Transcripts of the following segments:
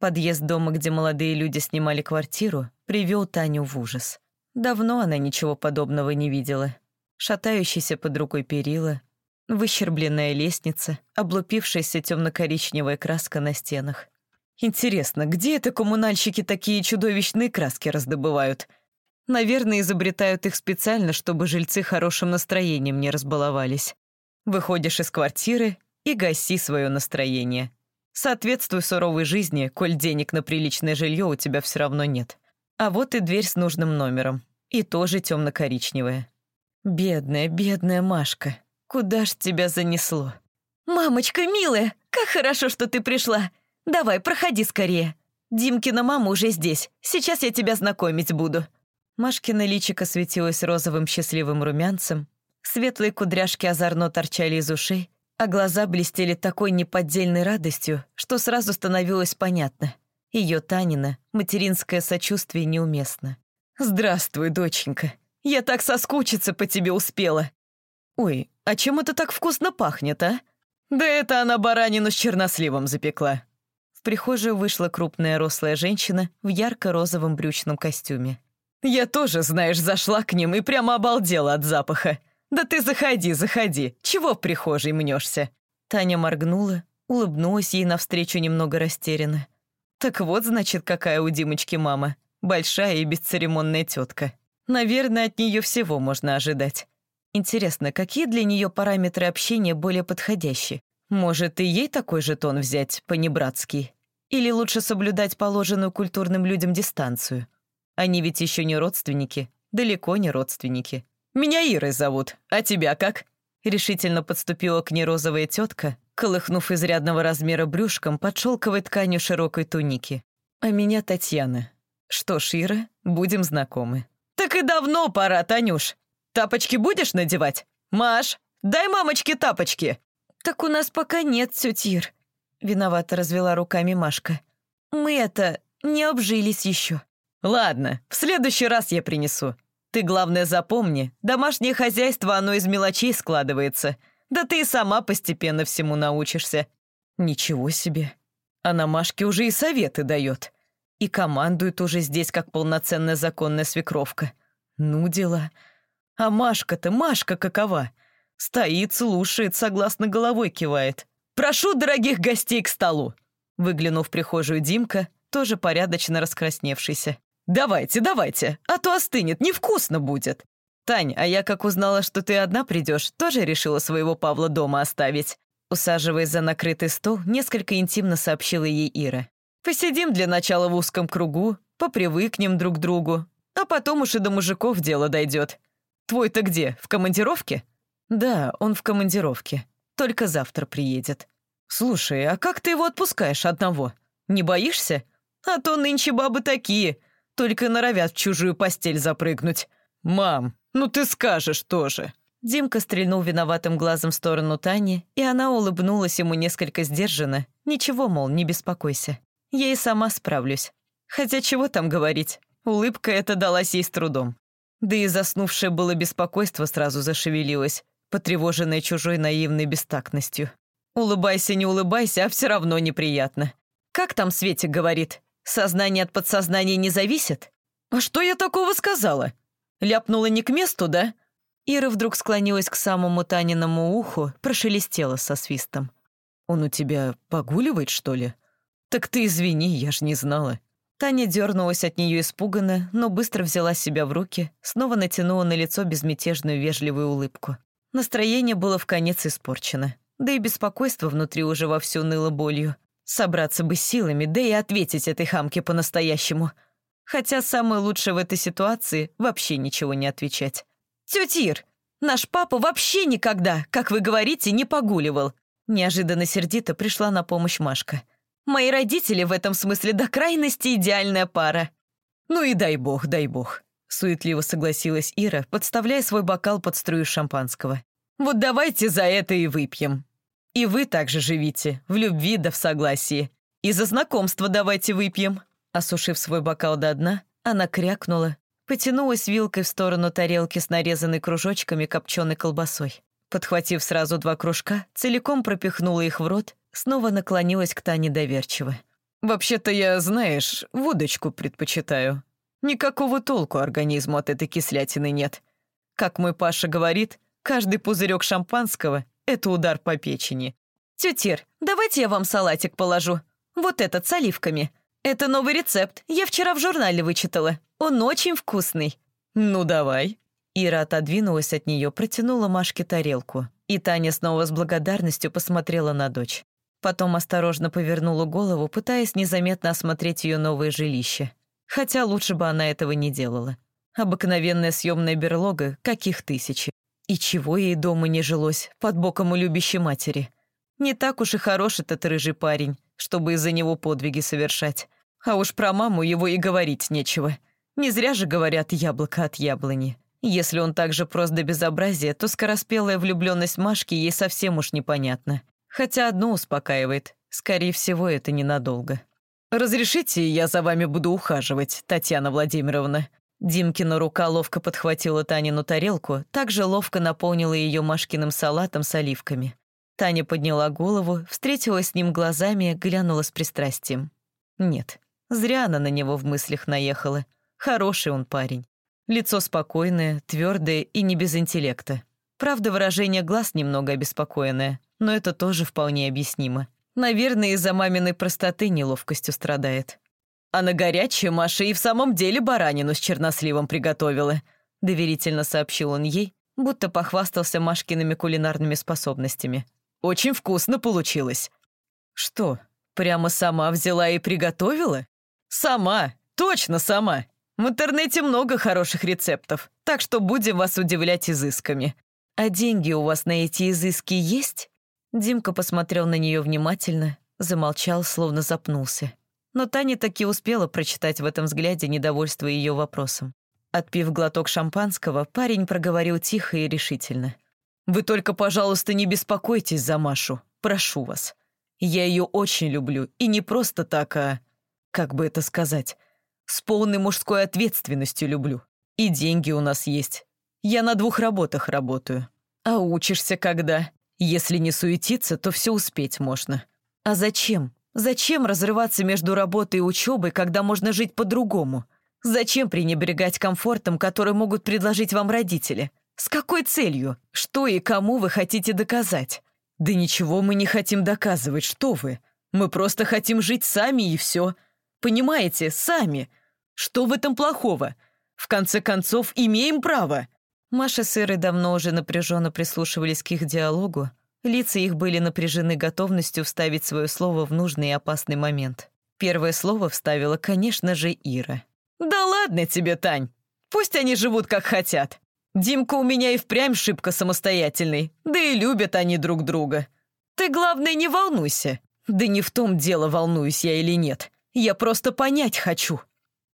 Подъезд дома, где молодые люди снимали квартиру, привел Таню в ужас. Давно она ничего подобного не видела. Шатающийся под рукой перила, выщербленная лестница, облупившаяся темно-коричневая краска на стенах. Интересно, где это коммунальщики такие чудовищные краски раздобывают? Наверное, изобретают их специально, чтобы жильцы хорошим настроением не разбаловались. Выходишь из квартиры и гаси свое настроение. Соответствуй суровой жизни, коль денег на приличное жилье у тебя все равно нет. А вот и дверь с нужным номером. И тоже темно-коричневая. Бедная, бедная Машка. Куда ж тебя занесло? «Мамочка, милая, как хорошо, что ты пришла. Давай, проходи скорее. Димкина мама уже здесь. Сейчас я тебя знакомить буду». Машкина личико светилось розовым счастливым румянцем, светлые кудряшки озорно торчали из ушей, а глаза блестели такой неподдельной радостью, что сразу становилось понятно. Ее Танина, материнское сочувствие неуместно. «Здравствуй, доченька. Я так соскучиться по тебе успела». «Ой, а чем это так вкусно пахнет, а?» «Да это она баранину с черносливом запекла». В прихожую вышла крупная рослая женщина в ярко-розовом брючном костюме. «Я тоже, знаешь, зашла к ним и прямо обалдела от запаха. «Да ты заходи, заходи. Чего в прихожей мнешься?» Таня моргнула, улыбнулась ей навстречу немного растерянно. «Так вот, значит, какая у Димочки мама. Большая и бесцеремонная тетка. Наверное, от нее всего можно ожидать. Интересно, какие для нее параметры общения более подходящие? Может, и ей такой же тон взять, понебратский? Или лучше соблюдать положенную культурным людям дистанцию? Они ведь еще не родственники, далеко не родственники. «Меня Ирой зовут, а тебя как?» Решительно подступила к ней розовая тетка, колыхнув изрядного размера брюшком под шелковой тканью широкой туники. «А меня Татьяна. Что ж, Ира, будем знакомы». «Так и давно пора, Танюш. Тапочки будешь надевать? Маш, дай мамочке тапочки!» «Так у нас пока нет, тетя Ир», — виновато развела руками Машка. «Мы это, не обжились еще». «Ладно, в следующий раз я принесу. Ты, главное, запомни, домашнее хозяйство, оно из мелочей складывается. Да ты и сама постепенно всему научишься. Ничего себе. Она Машке уже и советы дает. И командует уже здесь, как полноценная законная свекровка. Ну, дела. А Машка-то, Машка какова? Стоит, слушает, согласно головой кивает. «Прошу дорогих гостей к столу!» Выглянув в прихожую Димка, тоже порядочно раскрасневшийся. «Давайте, давайте, а то остынет, невкусно будет!» «Тань, а я как узнала, что ты одна придешь, тоже решила своего Павла дома оставить». Усаживаясь за накрытый стол, несколько интимно сообщила ей Ира. «Посидим для начала в узком кругу, попривыкнем друг к другу, а потом уж и до мужиков дело дойдет. Твой-то где, в командировке?» «Да, он в командировке. Только завтра приедет». «Слушай, а как ты его отпускаешь одного? Не боишься? А то нынче бабы такие, только норовят в чужую постель запрыгнуть. «Мам, ну ты скажешь тоже». Димка стрельнул виноватым глазом в сторону Тани, и она улыбнулась ему несколько сдержанно. «Ничего, мол, не беспокойся. Я и сама справлюсь. Хотя чего там говорить, улыбка эта далась ей с трудом. Да и заснувшее было беспокойство сразу зашевелилось, потревоженное чужой наивной бестактностью. «Улыбайся, не улыбайся, а все равно неприятно. Как там Светик говорит? Сознание от подсознания не зависит? А что я такого сказала? Ляпнула не к месту, да? Ира вдруг склонилась к самому Таниному уху, прошелестела со свистом. «Он у тебя погуливает, что ли?» «Так ты извини, я ж не знала». Таня дернулась от нее испуганно, но быстро взяла себя в руки, снова натянула на лицо безмятежную вежливую улыбку. Настроение было в конец испорчено, да и беспокойство внутри уже вовсю ныло болью. Собраться бы силами, да и ответить этой хамке по-настоящему. Хотя самое лучшее в этой ситуации — вообще ничего не отвечать. «Тетя Ир, наш папа вообще никогда, как вы говорите, не погуливал!» Неожиданно сердито пришла на помощь Машка. «Мои родители в этом смысле до крайности идеальная пара». «Ну и дай бог, дай бог», — суетливо согласилась Ира, подставляя свой бокал под струю шампанского. «Вот давайте за это и выпьем». И вы также живите, в любви да в согласии. И за знакомство давайте выпьем». Осушив свой бокал до дна, она крякнула, потянулась вилкой в сторону тарелки с нарезанной кружочками копченой колбасой. Подхватив сразу два кружка, целиком пропихнула их в рот, снова наклонилась к Тане доверчиво. «Вообще-то я, знаешь, водочку предпочитаю. Никакого толку организму от этой кислятины нет. Как мой Паша говорит, каждый пузырек шампанского — это удар по печени». «Тетер, давайте я вам салатик положу. Вот этот с оливками. Это новый рецепт, я вчера в журнале вычитала. Он очень вкусный». «Ну, давай». Ира отодвинулась от нее, протянула Машке тарелку. И Таня снова с благодарностью посмотрела на дочь. Потом осторожно повернула голову, пытаясь незаметно осмотреть ее новое жилище. Хотя лучше бы она этого не делала. Обыкновенная съемная берлога, каких тысячи. И чего ей дома не жилось, под боком у любящей матери. Не так уж и хорош этот рыжий парень, чтобы из-за него подвиги совершать. А уж про маму его и говорить нечего. Не зря же говорят «яблоко от яблони». Если он так же прост до безобразия, то скороспелая влюбленность Машки ей совсем уж непонятна. Хотя одно успокаивает. Скорее всего, это ненадолго. «Разрешите, я за вами буду ухаживать, Татьяна Владимировна?» Димкина рука ловко подхватила Танину тарелку, также ловко наполнила ее Машкиным салатом с оливками. Таня подняла голову, встретилась с ним глазами, глянула с пристрастием. Нет, зря она на него в мыслях наехала. Хороший он парень. Лицо спокойное, твердое и не без интеллекта. Правда, выражение глаз немного обеспокоенное, но это тоже вполне объяснимо. Наверное, из-за маминой простоты неловкостью страдает. А на горячее Маша и в самом деле баранину с черносливом приготовила, доверительно сообщил он ей, будто похвастался Машкиными кулинарными способностями. Очень вкусно получилось. Что, прямо сама взяла и приготовила? Сама, точно сама. В интернете много хороших рецептов, так что будем вас удивлять изысками. А деньги у вас на эти изыски есть?» Димка посмотрел на нее внимательно, замолчал, словно запнулся. Но Таня таки успела прочитать в этом взгляде недовольство ее вопросом. Отпив глоток шампанского, парень проговорил тихо и решительно. «Вы только, пожалуйста, не беспокойтесь за Машу. Прошу вас. Я ее очень люблю, и не просто так, а... Как бы это сказать? С полной мужской ответственностью люблю. И деньги у нас есть. Я на двух работах работаю. А учишься когда? Если не суетиться, то все успеть можно. А зачем? Зачем разрываться между работой и учебой, когда можно жить по-другому? Зачем пренебрегать комфортом, который могут предложить вам родители? С какой целью? Что и кому вы хотите доказать? Да ничего мы не хотим доказывать, что вы. Мы просто хотим жить сами и все. Понимаете, сами. Что в этом плохого? В конце концов, имеем право!» Маша с Ирой давно уже напряженно прислушивались к их диалогу. Лица их были напряжены готовностью вставить свое слово в нужный и опасный момент. Первое слово вставила, конечно же, Ира. «Да ладно тебе, Тань! Пусть они живут как хотят. Димка у меня и впрямь шибко самостоятельный, да и любят они друг друга. Ты, главное, не волнуйся. Да не в том дело, волнуюсь я или нет. Я просто понять хочу.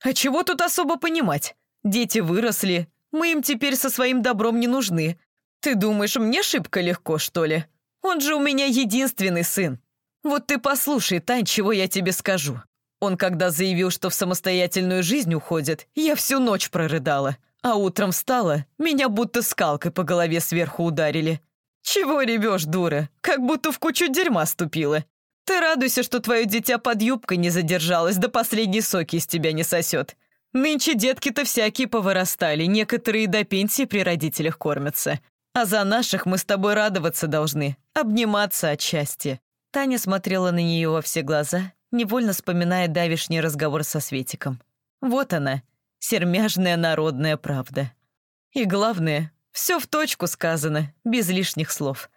А чего тут особо понимать? Дети выросли, мы им теперь со своим добром не нужны. Ты думаешь, мне шибко легко, что ли? Он же у меня единственный сын. Вот ты послушай, Тань, чего я тебе скажу. Он когда заявил, что в самостоятельную жизнь уходит, я всю ночь прорыдала. А утром встала, меня будто скалкой по голове сверху ударили. Чего ревешь, дура? Как будто в кучу дерьма ступила. Ты радуйся, что твое дитя под юбкой не задержалось, да последние соки из тебя не сосет. Нынче детки-то всякие повырастали, некоторые до пенсии при родителях кормятся. А за наших мы с тобой радоваться должны, обниматься от счастья». Таня смотрела на нее во все глаза, невольно вспоминая давишний разговор со Светиком. Вот она, сермяжная народная правда. И главное, все в точку сказано, без лишних слов.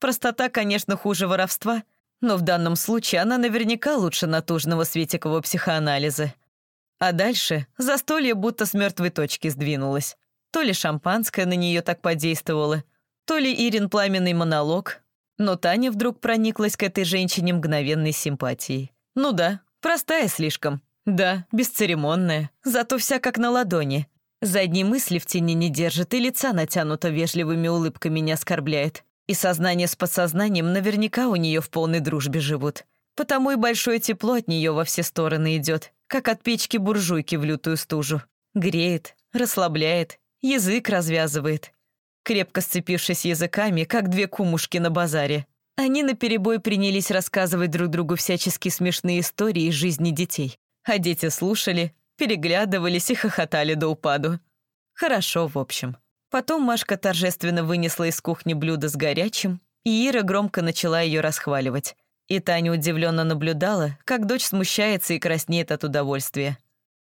Простота, конечно, хуже воровства — но в данном случае она наверняка лучше натужного Светикового психоанализа. А дальше застолье будто с мертвой точки сдвинулось. То ли шампанское на нее так подействовало, то ли Ирин пламенный монолог. Но Таня вдруг прониклась к этой женщине мгновенной симпатией. Ну да, простая слишком. Да, бесцеремонная, зато вся как на ладони. Задней мысли в тени не держит и лица натянуто вежливыми улыбками не оскорбляет. И сознание с подсознанием наверняка у нее в полной дружбе живут. Потому и большое тепло от нее во все стороны идет, как от печки буржуйки в лютую стужу. Греет, расслабляет, язык развязывает. Крепко сцепившись языками, как две кумушки на базаре. Они наперебой принялись рассказывать друг другу всяческие смешные истории из жизни детей. А дети слушали, переглядывались и хохотали до упаду. Хорошо, в общем. Потом Машка торжественно вынесла из кухни блюдо с горячим, и Ира громко начала ее расхваливать. И Таня удивленно наблюдала, как дочь смущается и краснеет от удовольствия.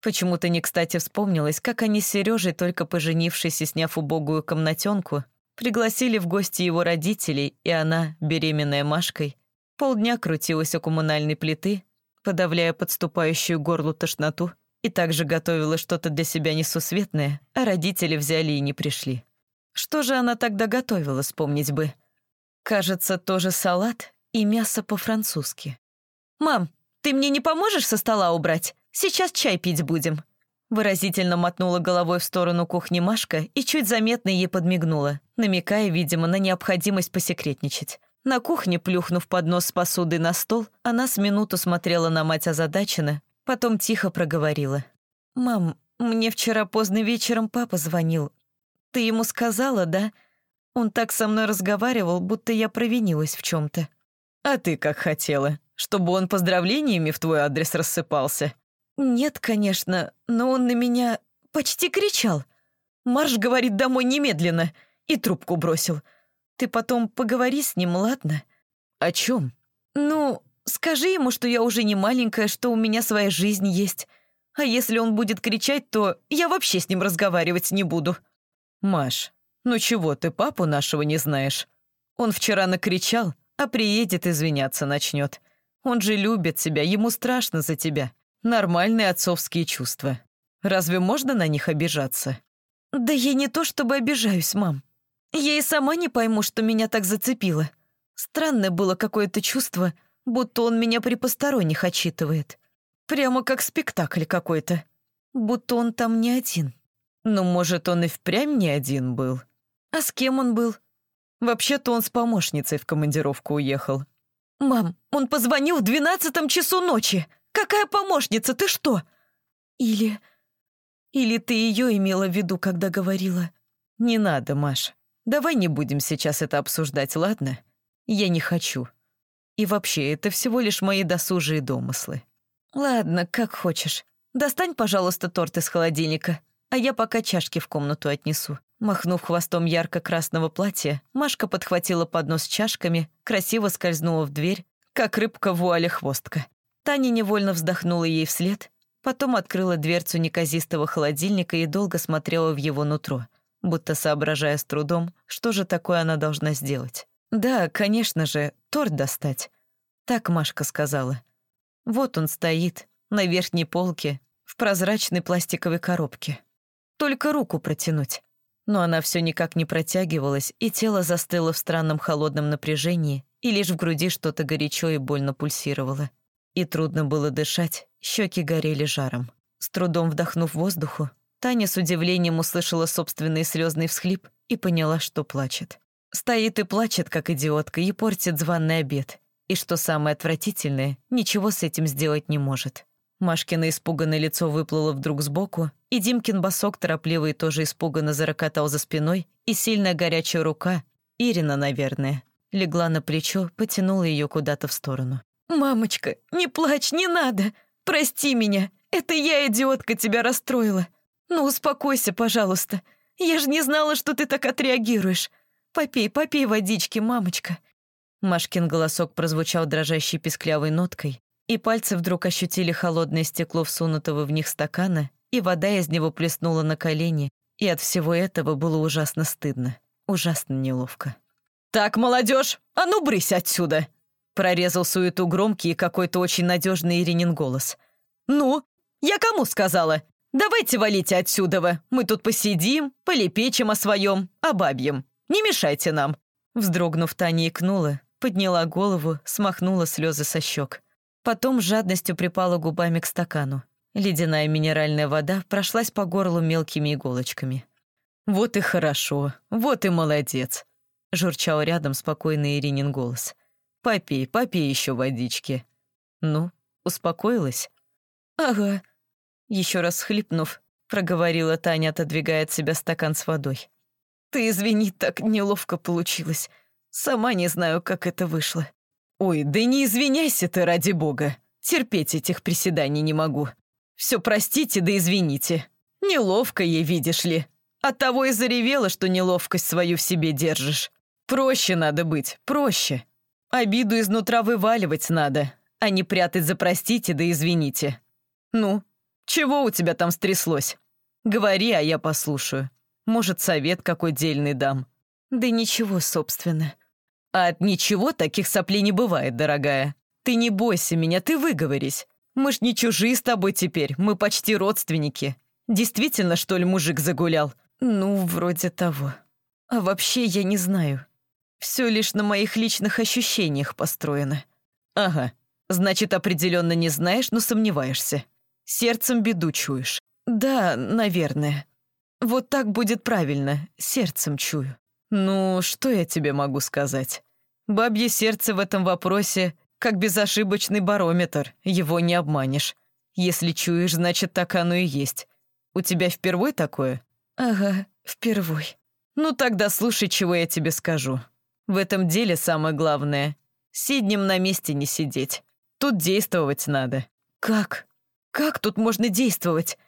Почему-то не кстати вспомнилось, как они с Сережей, только поженившись и сняв убогую комнатенку, пригласили в гости его родителей, и она, беременная Машкой, полдня крутилась у коммунальной плиты, подавляя подступающую горлу тошноту, и также готовила что-то для себя несусветное, а родители взяли и не пришли. Что же она тогда готовила, вспомнить бы? Кажется, тоже салат и мясо по-французски. «Мам, ты мне не поможешь со стола убрать? Сейчас чай пить будем». Выразительно мотнула головой в сторону кухни Машка и чуть заметно ей подмигнула, намекая, видимо, на необходимость посекретничать. На кухне, плюхнув поднос с посудой на стол, она с минуту смотрела на мать озадаченно, потом тихо проговорила. «Мам, мне вчера поздно вечером папа звонил. Ты ему сказала, да? Он так со мной разговаривал, будто я провинилась в чем то «А ты как хотела? Чтобы он поздравлениями в твой адрес рассыпался?» «Нет, конечно, но он на меня почти кричал. Марш, говорит, домой немедленно!» И трубку бросил. «Ты потом поговори с ним, ладно?» «О чем? «Ну, скажи ему, что я уже не маленькая, что у меня своя жизнь есть. А если он будет кричать, то я вообще с ним разговаривать не буду». «Маш, ну чего ты папу нашего не знаешь? Он вчера накричал, а приедет извиняться начнет. Он же любит тебя, ему страшно за тебя. Нормальные отцовские чувства. Разве можно на них обижаться? Да я не то чтобы обижаюсь, мам. Я и сама не пойму, что меня так зацепило. Странное было какое-то чувство, будто он меня при посторонних отчитывает. Прямо как спектакль какой-то. Будто он там не один. Ну, может, он и впрямь не один был. А с кем он был? Вообще-то он с помощницей в командировку уехал. «Мам, он позвонил в двенадцатом часу ночи!» Какая помощница, ты что? Или... Или ты ее имела в виду, когда говорила? Не надо, Маш. Давай не будем сейчас это обсуждать, ладно? Я не хочу. И вообще, это всего лишь мои досужие домыслы. Ладно, как хочешь. Достань, пожалуйста, торт из холодильника, а я пока чашки в комнату отнесу. Махнув хвостом ярко-красного платья, Машка подхватила поднос с чашками, красиво скользнула в дверь, как рыбка в вуале хвостка. Таня невольно вздохнула ей вслед, потом открыла дверцу неказистого холодильника и долго смотрела в его нутро, будто соображая с трудом, что же такое она должна сделать. «Да, конечно же, торт достать», — так Машка сказала. «Вот он стоит, на верхней полке, в прозрачной пластиковой коробке. Только руку протянуть». Но она все никак не протягивалась, и тело застыло в странном холодном напряжении, и лишь в груди что-то горячо и больно пульсировало. И трудно было дышать, щеки горели жаром. С трудом вдохнув воздуху, Таня с удивлением услышала собственный слезный всхлип и поняла, что плачет. Стоит и плачет, как идиотка, и портит званный обед. И что самое отвратительное, ничего с этим сделать не может. Машкино испуганное лицо выплыло вдруг сбоку, и Димкин босок торопливо и тоже испуганно зарокотал за спиной, и сильная горячая рука, Ирина, наверное, легла на плечо, потянула ее куда-то в сторону. «Мамочка, не плачь, не надо! Прости меня! Это я, идиотка, тебя расстроила! Ну, успокойся, пожалуйста! Я же не знала, что ты так отреагируешь! Попей, попей водички, мамочка!» Машкин голосок прозвучал дрожащей писклявой ноткой, и пальцы вдруг ощутили холодное стекло всунутого в них стакана, и вода из него плеснула на колени, и от всего этого было ужасно стыдно, ужасно неловко. «Так, молодежь, а ну брысь отсюда!» Прорезал суету громкий и какой-то очень надежный Иринин голос. «Ну, я кому сказала? Давайте валите отсюда, мы тут посидим, полепечем о своем, о бабьем. Не мешайте нам». Вздрогнув, Таня икнула, подняла голову, смахнула слезы со щек. Потом жадностью припала губами к стакану. Ледяная минеральная вода прошлась по горлу мелкими иголочками. «Вот и хорошо, вот и молодец», — журчал рядом спокойный Иринин голос. Попей, попей еще водички. Ну, успокоилась? Ага. Еще раз хлипнув, проговорила Таня, отодвигая от себя стакан с водой. Ты извини, так неловко получилось. Сама не знаю, как это вышло. Ой, да не извиняйся ты, ради бога. Терпеть этих приседаний не могу. Все простите да извините. Неловко ей, видишь ли. Оттого и заревела, что неловкость свою в себе держишь. Проще надо быть, проще. Обиду изнутра вываливать надо, а не прятать за простите да извините. Ну, чего у тебя там стряслось? Говори, а я послушаю. Может, совет какой дельный дам. Да ничего, собственно. А от ничего таких соплей не бывает, дорогая. Ты не бойся меня, ты выговорись. Мы ж не чужие с тобой теперь, мы почти родственники. Действительно, что ли, мужик загулял? Ну, вроде того. А вообще я не знаю. Все лишь на моих личных ощущениях построено. Ага, значит, определенно не знаешь, но сомневаешься. Сердцем беду чуешь. Да, наверное. Вот так будет правильно, сердцем чую. Ну, что я тебе могу сказать? Бабье сердце в этом вопросе как безошибочный барометр, его не обманешь. Если чуешь, значит, так оно и есть. У тебя впервой такое? Ага, впервой. Ну тогда слушай, чего я тебе скажу. В этом деле самое главное — сиднем на месте не сидеть. Тут действовать надо. Как? Как тут можно действовать?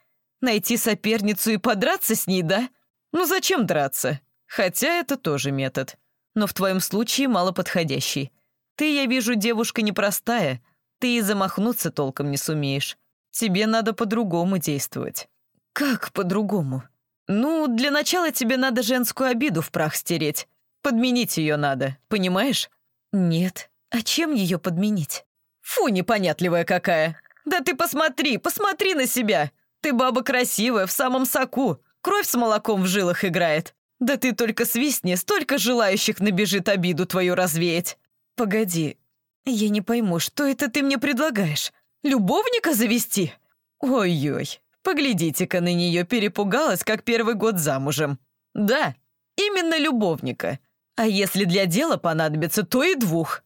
Найти соперницу и подраться с ней, да? Ну зачем драться? Хотя это тоже метод. Но в твоем случае малоподходящий. Ты, я вижу, девушка непростая. Ты и замахнуться толком не сумеешь. Тебе надо по-другому действовать. Как по-другому? Ну, для начала тебе надо женскую обиду в прах стереть. Подменить ее надо, понимаешь? Нет. А чем ее подменить? Фу, непонятливая какая. Да ты посмотри, посмотри на себя. Ты баба красивая, в самом соку. Кровь с молоком в жилах играет. Да ты только свистни, столько желающих набежит обиду твою развеять. Погоди, я не пойму, что это ты мне предлагаешь? Любовника завести? Ой-ой, поглядите-ка на нее, перепугалась, как первый год замужем. Да, именно любовника. А если для дела понадобится, то и двух.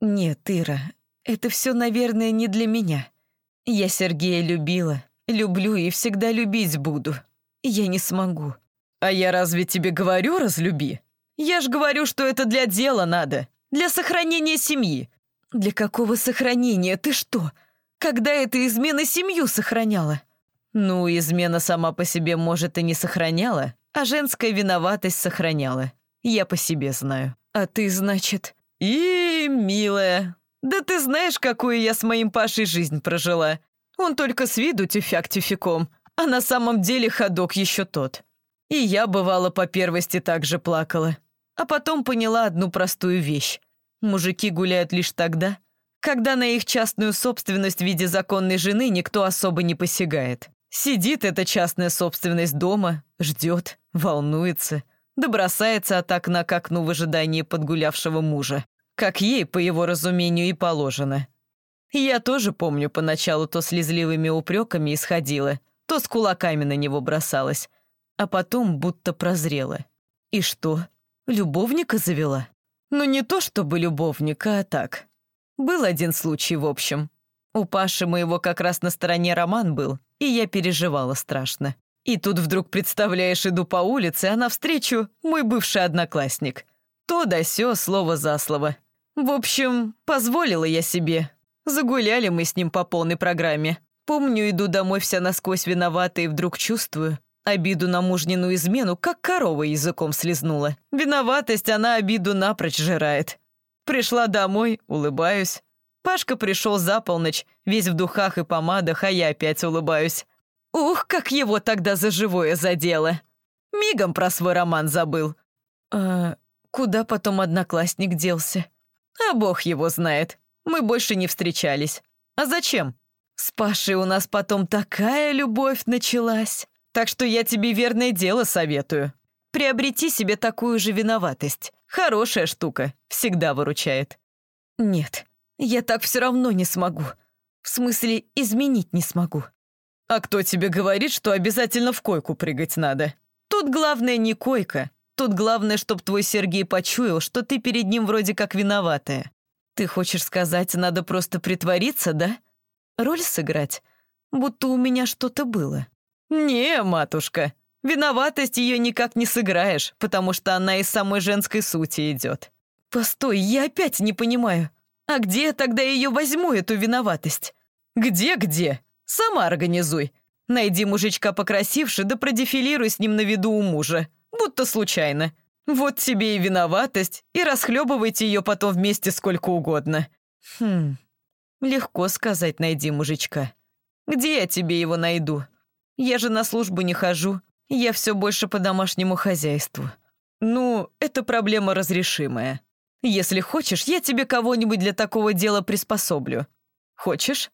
Нет, Ира, это все, наверное, не для меня. Я Сергея любила, люблю и всегда любить буду. Я не смогу. А я разве тебе говорю разлюби? Я ж говорю, что это для дела надо, для сохранения семьи. Для какого сохранения? Ты что? Когда эта измена семью сохраняла? Ну, измена сама по себе, может, и не сохраняла, а женская виноватость сохраняла. Я по себе знаю. А ты, значит... И, милая, да ты знаешь, какую я с моим Пашей жизнь прожила. Он только с виду тюфяк тюфяком, а на самом деле ходок еще тот. И я, бывало, по первости так же плакала. А потом поняла одну простую вещь. Мужики гуляют лишь тогда, когда на их частную собственность в виде законной жены никто особо не посягает. Сидит эта частная собственность дома, ждет, волнуется, да бросается от окна к окну в ожидании подгулявшего мужа. Как ей, по его разумению, и положено. Я тоже помню, поначалу то слезливыми упреками исходила, то с кулаками на него бросалась, а потом будто прозрела. И что, любовника завела? Ну не то чтобы любовника, а так. Был один случай, в общем. У Паши моего как раз на стороне роман был, и я переживала страшно. И тут вдруг, представляешь, иду по улице, а навстречу мой бывший одноклассник. То да сё, слово за слово. В общем, позволила я себе. Загуляли мы с ним по полной программе. Помню, иду домой вся насквозь виновата и вдруг чувствую, Обиду на мужнину измену, как корова языком слезнула. Виноватость она обиду напрочь жирает. Пришла домой, улыбаюсь. Пашка пришел за полночь, весь в духах и помадах, а я опять улыбаюсь. Ух, как его тогда за живое задело. Мигом про свой роман забыл. А куда потом одноклассник делся? А бог его знает. Мы больше не встречались. А зачем? С Пашей у нас потом такая любовь началась. Так что я тебе верное дело советую. Приобрети себе такую же виноватость. Хорошая штука, всегда выручает». «Нет, я так все равно не смогу. В смысле, изменить не смогу». «А кто тебе говорит, что обязательно в койку прыгать надо? Тут главное не койка. Тут главное, чтоб твой Сергей почуял, что ты перед ним вроде как виноватая. Ты хочешь сказать, надо просто притвориться, да? Роль сыграть? Будто у меня что-то было». «Не, матушка, виноватость ее никак не сыграешь, потому что она из самой женской сути идет». Постой, я опять не понимаю. А где тогда ее возьму, эту виноватость? Где-где? Сама организуй. Найди мужичка покрасивше, да продефилируй с ним на виду у мужа. Будто случайно. Вот тебе и виноватость, и расхлебывайте ее потом вместе сколько угодно. Хм, легко сказать «найди мужичка». Где я тебе его найду? Я же на службу не хожу, я все больше по домашнему хозяйству. Ну, это проблема разрешимая. Если хочешь, я тебе кого-нибудь для такого дела приспособлю. Хочешь?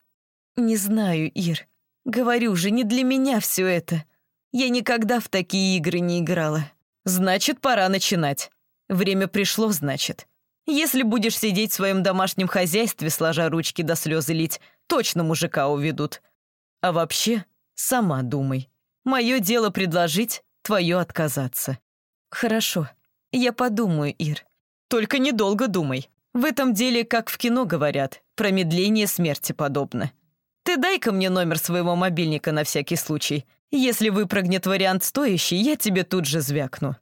Не знаю, Ир. Говорю же, не для меня все это. Я никогда в такие игры не играла. Значит, пора начинать. Время пришло, значит. Если будешь сидеть в своем домашнем хозяйстве, сложа ручки до слезы лить, точно мужика уведут. А вообще, сама думай. Мое дело предложить, твое отказаться. Хорошо, я подумаю, Ир. Только недолго думай. В этом деле, как в кино говорят, промедление смерти подобно. Ты дай-ка мне номер своего мобильника на всякий случай. Если выпрыгнет вариант стоящий, я тебе тут же звякну.